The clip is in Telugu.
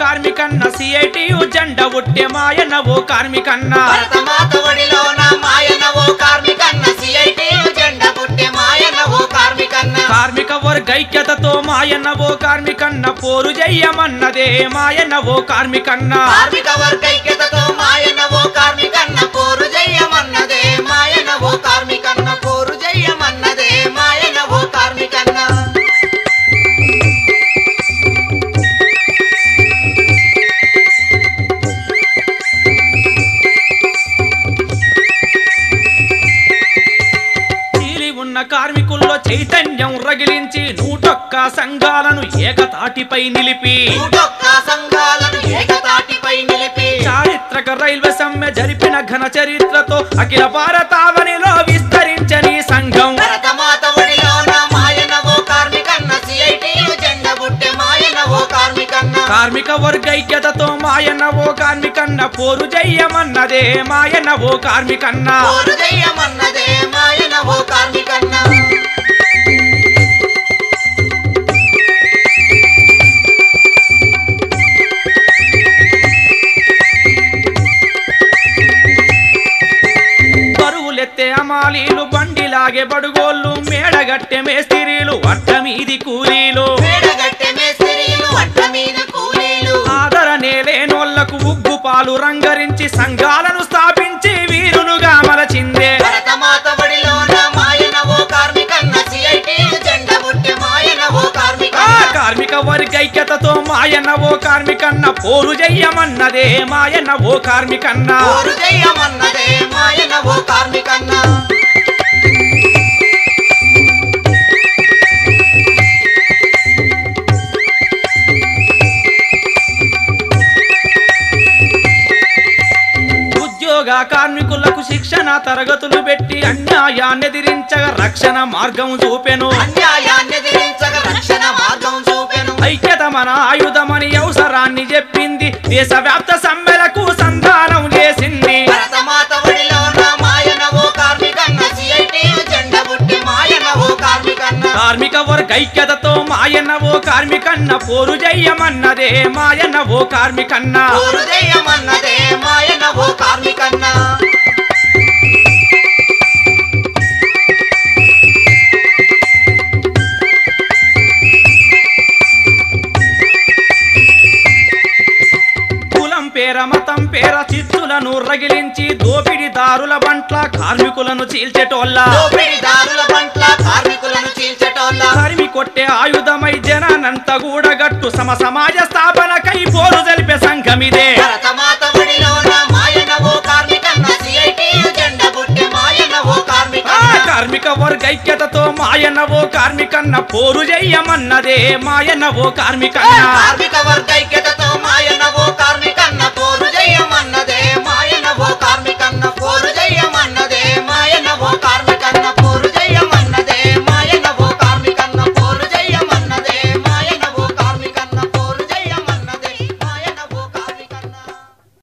కార్మికన్న సిఐటియు జెండ ఉట్టే మాయన్న ఓ కార్మికన్న. భరతమాత ఒడిలోన మాయన ఓ కార్మికన్న సిఐటి జెండ పుట్టే మాయన ఓ కార్మికన్న. కార్మిక వర్గ ఐక్యతతో మాయన్న ఓ కార్మికన్న పోరు చెయ్యమన్నదే మాయన్న ఓ కార్మికన్న. కార్మిక వర్గ ఐక్యతతో మాయన ఓ కార్మికన్న పోరు జయమన్నదే కార్మికుల్లో చైతన్యం రగిలించి నూటొక్క సంఘాలను ఏకతాటిపై నిలిపి. చారిత్రక రైల్వే సమ్మె జరిపిన ఘన చరిత్రతో అఖిల భారతావనిలో ఐక్యతతో మాయన్న ఓ కార్మికన్న పోరు జయ్యమన్నదే మాయన్న ఓ కార్మికన్న. పోరు జయమన్నదే మాయన ఓ కార్మికన్న. బరువులెత్తే అమాలీలు బండిలాగే బడుగోళ్ళు మేడగట్టె మేస్తిరీలు మీది కూలీలు ఉగ్గు పాలు రంగరించి సంఘాలను స్థాపించి వీరులుగా మలచిందే. కార్మిక వర్గ ఐక్యతతో మాయన్న ఓ కార్మికన్న పోరు జయ్యమన్నదే మాయన్న ఓ కార్మికన్న. ఉద్యోగ కార్మికులకు శిక్షణ తరగతులు పెట్టి అన్యాయాన్ని ఎదిరించగా రక్షణ మార్గం చూపెను. ఐక్యత మన ఆయుధమని అవసరాన్ని చెప్పింది. దేశవ్యాప్త సమ్మెలకు ఐక్యతతో మాయన్న ఓ కార్మికన్న పోరు జయ్యమన్నదే మాయన్న ఓ కార్మికన్న. పోరు జయ్యమన్నదే మాయన్న ఓ కార్మికన్నా. కులం పేర చిత్తులను రగిలించి దోపిడిదారుల కార్మికులను చీల్చెటోళ్ళ. దోపిడిదారుల పట్ల కార్మికులను చీల్చటోళ్ళ. తరిమి కొట్టే ఆయుధమై జనానంత గూడగట్టు సమ సమాజ స్థాపనకై పోరు జరిపే సంఘమిదే. భరతమాత కార్మికన్న జెండ ఓ ఆ కార్మిక వర్గ ఐక్యతతో మాయన్న ఓ కార్మికన్న పోరు చెయ్యమన్నదే మాయన్న ఓ కార్మికన్న కార్మిక వర్గ ఐక్యతతో మాయన ఓ కార్మిక.